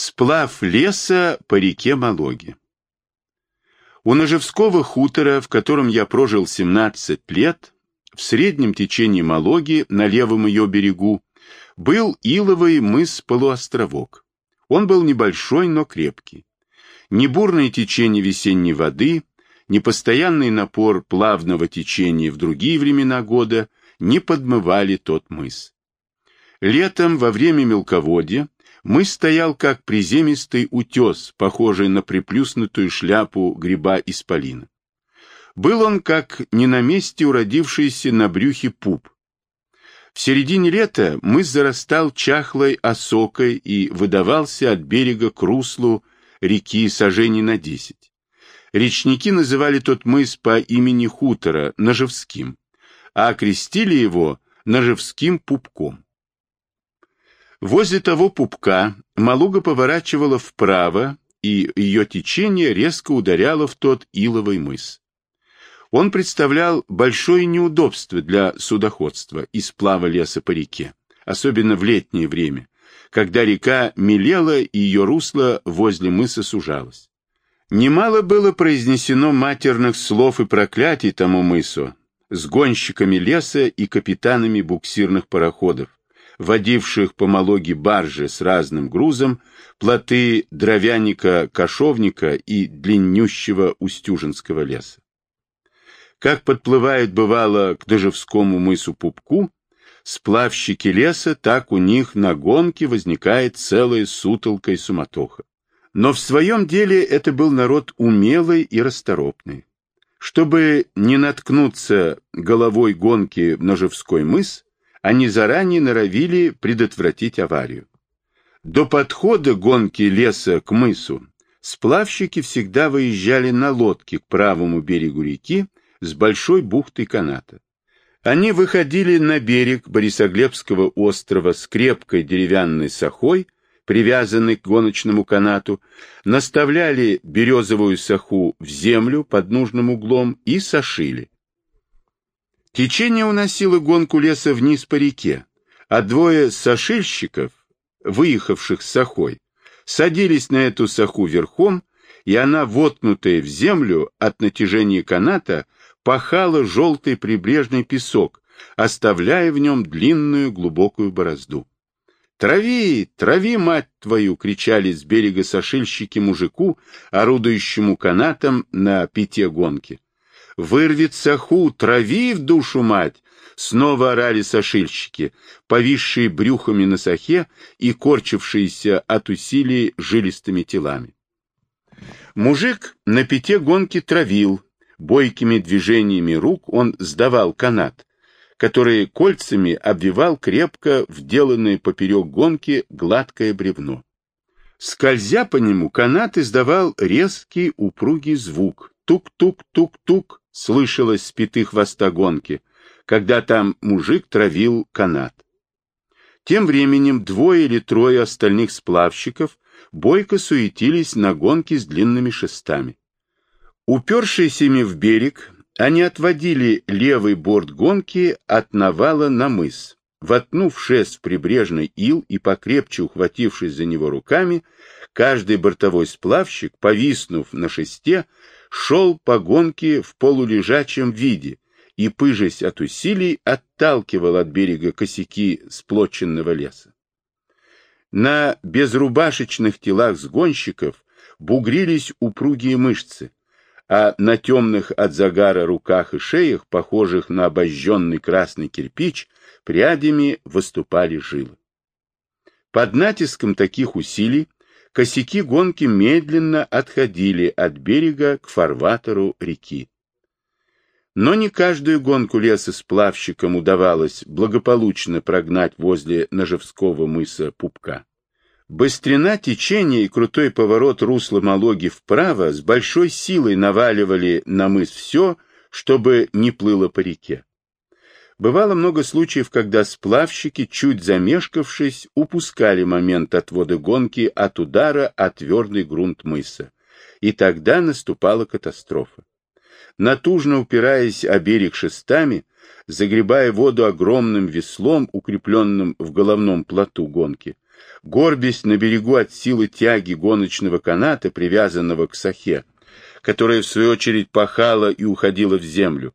Сплав леса по реке Малоги. У Ножевского хутора, в котором я прожил 17 лет, в среднем течении Малоги, на левом ее берегу, был иловый мыс-полуостровок. Он был небольшой, но крепкий. Ни бурное течение весенней воды, ни постоянный напор плавного течения в другие времена года не подмывали тот мыс. Летом, во время мелководья, мыс стоял как приземистый утес, похожий на приплюснутую шляпу гриба исполина. Был он как не на месте уродившийся на брюхе пуп. В середине лета мыс зарастал чахлой осокой и выдавался от берега к руслу реки сажений на десять. Речники называли тот мыс по имени хутора Ножевским, а окрестили его Ножевским пупком. Возле того пупка Малуга поворачивала вправо, и ее течение резко ударяло в тот иловый мыс. Он представлял большое неудобство для судоходства и сплава леса по реке, особенно в летнее время, когда река мелела и ее русло возле мыса сужалось. Немало было произнесено матерных слов и проклятий тому мысу с гонщиками леса и капитанами буксирных пароходов, водивших по Малоге баржи с разным грузом, плоты дровяника-кошовника и длиннющего Устюжинского леса. Как подплывают, бывало, к Дожевскому мысу Пупку, сплавщики леса, так у них на гонке возникает целая сутолка и суматоха. Но в своем деле это был народ умелый и расторопный. Чтобы не наткнуться головой гонки в Ножевской мыс, они заранее норовили предотвратить аварию. До подхода гонки леса к мысу сплавщики всегда выезжали на лодке к правому берегу реки с большой бухтой каната. Они выходили на берег Борисоглебского острова с крепкой деревянной сахой, привязанной к гоночному канату, наставляли березовую саху в землю под нужным углом и сошили. Течение уносило гонку леса вниз по реке, а двое сошильщиков, выехавших с сахой, садились на эту саху верхом, и она, воткнутая в землю от натяжения каната, пахала желтый прибрежный песок, оставляя в нем длинную глубокую борозду. «Трави, трави, мать твою!» — кричали с берега сошильщики мужику, орудующему канатом на пяте гонки. Вырвет саху, трави в душу, мать! Снова орали сошильщики, повисшие брюхами на сахе и корчившиеся от усилий жилистыми телами. Мужик на пяте гонки травил, бойкими движениями рук он сдавал канат, который кольцами обвивал крепко вделанное поперек гонки гладкое бревно. Скользя по нему, канат издавал резкий упругий звук. Тук-тук-тук-тук, слышалось с пяты хвоста гонки, когда там мужик травил канат. Тем временем двое или трое остальных сплавщиков бойко суетились на гонке с длинными шестами. Упершись ими в берег, они отводили левый борт гонки от навала на мыс. Воткнув шест в прибрежный ил и покрепче ухватившись за него руками, каждый бортовой сплавщик, повиснув на шесте, шел по гонке в полулежачем виде и, пыжась от усилий, отталкивал от берега косяки сплоченного леса. На безрубашечных телах сгонщиков бугрились упругие мышцы, а на темных от загара руках и шеях, похожих на обожженный красный кирпич, прядями выступали жилы. Под натиском таких усилий косяки гонки медленно отходили от берега к фарватеру реки. Но не каждую гонку леса с плавщиком удавалось благополучно прогнать возле Ножевского мыса Пупка. Быстрина течения и крутой поворот русла Малоги вправо с большой силой наваливали на мыс все, чтобы не плыло по реке. Бывало много случаев, когда сплавщики, чуть замешкавшись, упускали момент отвода гонки от удара о твердый грунт мыса. И тогда наступала катастрофа. Натужно упираясь о берег шестами, загребая воду огромным веслом, укрепленным в головном плоту гонки, горбясь на берегу от силы тяги гоночного каната, привязанного к сахе, которая в свою очередь пахала и уходила в землю.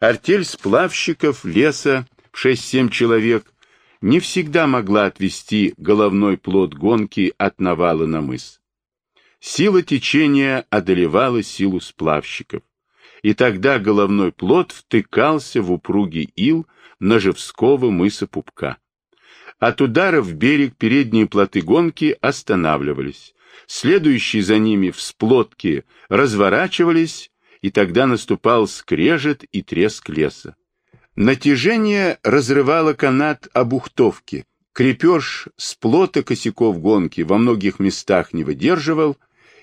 Артель сплавщиков леса в 6-7 человек не всегда могла отвести головной плод гонки от навала на мыс. Сила течения одолевала силу сплавщиков, и тогда головной плод втыкался в упругий ил Ножевского мыса Пупка. От удара в берег передние плоты гонки останавливались, следующие за ними всплотки разворачивались, и тогда наступал скрежет и треск леса. Натяжение разрывало канат обухтовки. Крепеж с плота косяков гонки во многих местах не выдерживал,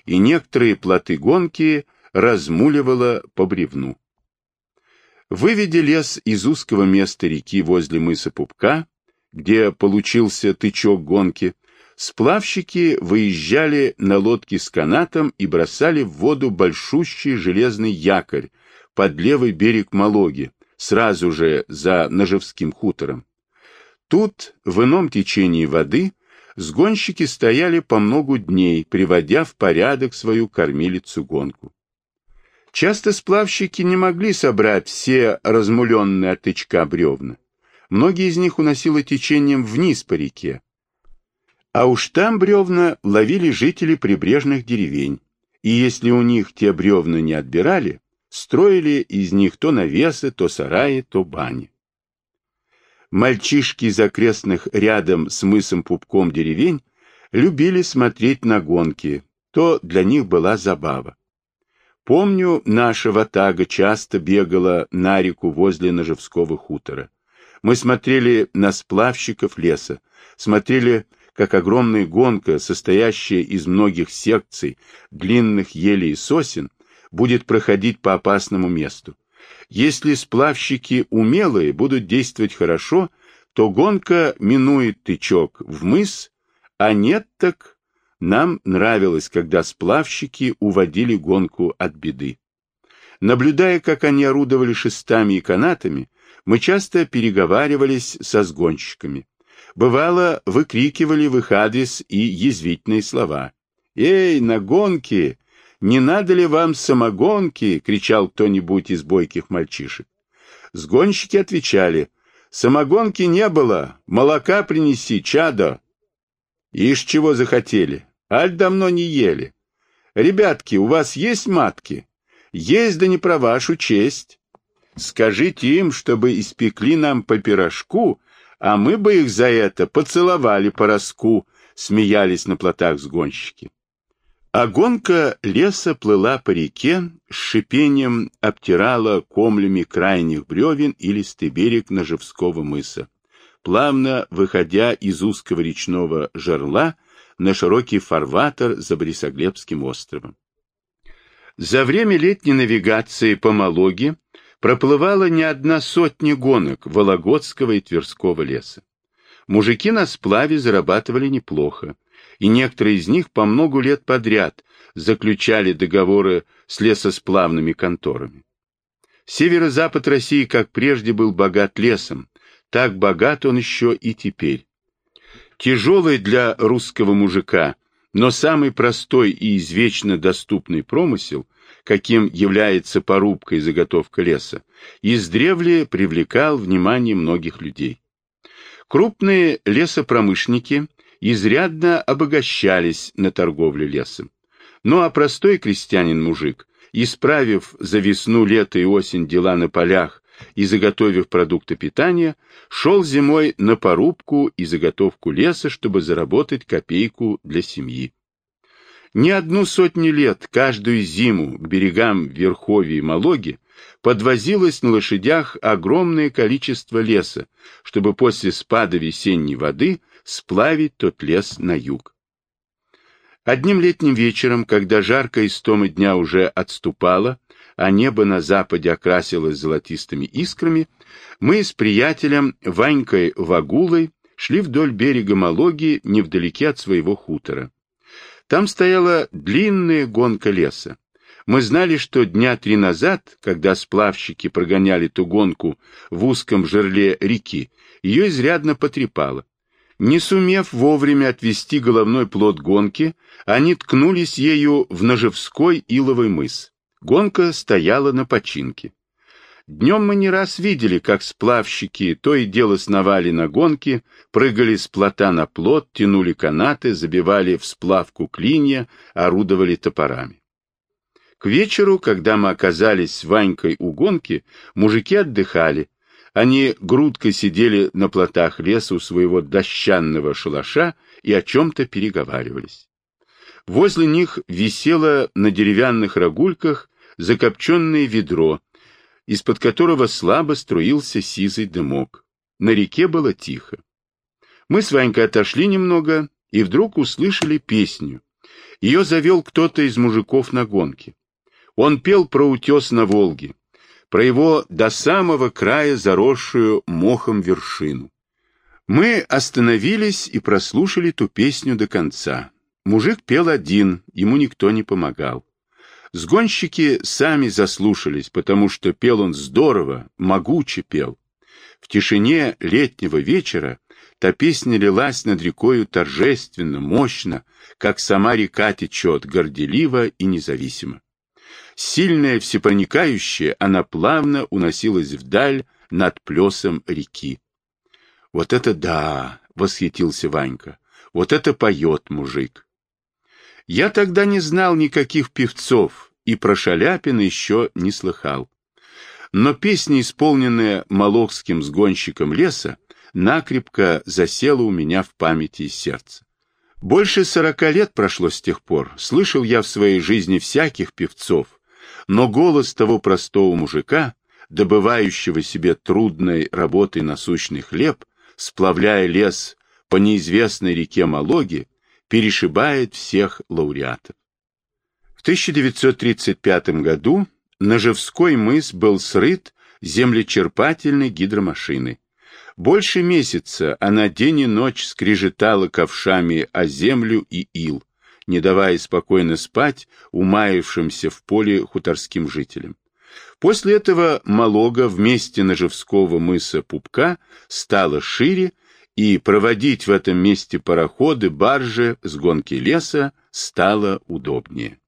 и некоторые плоты гонки размуливало по бревну. Выведя лес из узкого места реки возле мыса Пупка, где получился тычок гонки, Сплавщики выезжали на лодке с канатом и бросали в воду большущий железный якорь под левый берег Малоги, сразу же за Ножевским хутором. Тут, в ином течении воды, сгонщики стояли по многу дней, приводя в порядок свою кормилицу-гонку. Часто сплавщики не могли собрать все размуленные от тычка бревна. Многие из них уносило течением вниз по реке, а уж там бревна ловили жители прибрежных деревень, и если у них те бревна не отбирали, строили из них то навесы, то сараи, то бани. Мальчишки из окрестных рядом с мысом Пупком деревень любили смотреть на гонки, то для них была забава. Помню, наша ватага часто бегала на реку возле Ножевского хутора. Мы смотрели на сплавщиков леса, смотрели как огромная гонка, состоящая из многих секций, длинных елей и сосен, будет проходить по опасному месту. Если сплавщики умелые будут действовать хорошо, то гонка минует тычок в мыс, а нет так нам нравилось, когда сплавщики уводили гонку от беды. Наблюдая, как они орудовали шестами и канатами, мы часто переговаривались со сгонщиками. Бывало, выкрикивали в их адрес и язвительные слова. «Эй, на гонке! Не надо ли вам самогонки?» — кричал кто-нибудь из бойких мальчишек. Сгонщики отвечали, «Самогонки не было, молока принеси, чадо». Ишь чего захотели, аль давно не ели. Ребятки, у вас есть матки? Есть, да не про вашу честь. Скажите им, чтобы испекли нам по пирожку а мы бы их за это поцеловали по роску, смеялись на плотах сгонщики. А гонка леса плыла по реке, с шипением обтирала комлями крайних бревен и листый берег Ножевского мыса, плавно выходя из узкого речного жерла на широкий фарватер за Борисоглебским островом. За время летней навигации по Малоге проплывала не одна сотня гонок Вологодского и Тверского леса. Мужики на сплаве зарабатывали неплохо, и некоторые из них по многу лет подряд заключали договоры с лесосплавными конторами. Северо-запад России, как прежде, был богат лесом, так богат он еще и теперь. Тяжелый для русского мужика, но самый простой и извечно доступный промысел каким является порубка и заготовка леса, издревле привлекал внимание многих людей. Крупные лесопромышленники изрядно обогащались на торговле лесом. Ну а простой крестьянин-мужик, исправив за весну, лето и осень дела на полях и заготовив продукты питания, шел зимой на порубку и заготовку леса, чтобы заработать копейку для семьи. Не одну сотню лет каждую зиму к берегам Верховья и Малоги подвозилось на лошадях огромное количество леса, чтобы после спада весенней воды сплавить тот лес на юг. Одним летним вечером, когда жаркая истома дня уже отступала, а небо на западе окрасилось золотистыми искрами, мы с приятелем Ванькой Вагулой шли вдоль берега Малоги невдалеке от своего хутора. Там стояла длинная гонка леса. Мы знали, что дня три назад, когда сплавщики прогоняли ту гонку в узком жерле реки, ее изрядно потрепало. Не сумев вовремя отвести головной плод гонки, они ткнулись ею в Ножевской иловый мыс. Гонка стояла на починке. Днем мы не раз видели, как сплавщики то и дело сновали на гонки, прыгали с плота на плот, тянули канаты, забивали в сплавку клинья, орудовали топорами. К вечеру, когда мы оказались с Ванькой у гонки, мужики отдыхали, они грудкой сидели на плотах леса у своего дощанного шалаша и о чем-то переговаривались. Возле них висело на деревянных рогульках закопченное ведро, из-под которого слабо струился сизый дымок. На реке было тихо. Мы с Ванькой отошли немного и вдруг услышали песню. Ее завел кто-то из мужиков на гонке. Он пел про утес на Волге, про его до самого края заросшую мохом вершину. Мы остановились и прослушали ту песню до конца. Мужик пел один, ему никто не помогал. Сгонщики сами заслушались, потому что пел он здорово, могуче пел. В тишине летнего вечера та песня лилась над рекою торжественно, мощно, как сама река течет, горделиво и независимо. Сильная, всепроникающая, она плавно уносилась вдаль над плесом реки. «Вот это да!» — восхитился Ванька. «Вот это поет мужик!» Я тогда не знал никаких певцов и про Шаляпина еще не слыхал. Но песня, исполненная молокским сгонщиком леса, накрепко засела у меня в памяти и сердце. Больше сорока лет прошло с тех пор. Слышал я в своей жизни всяких певцов, но голос того простого мужика, добывающего себе трудной работой насущный хлеб, сплавляя лес по неизвестной реке Малоги, перешибает всех лауреатов. В 1935 году Ножевской мыс был срыт землечерпательной гидромашиной. Больше месяца она день и ночь скрежетала ковшами о землю и ил, не давая спокойно спать умаившимся в поле хуторским жителям. После этого Малога вместе Ножевского мыса Пупка стала шире, и проводить в этом месте пароходы, баржи с гонки леса стало удобнее.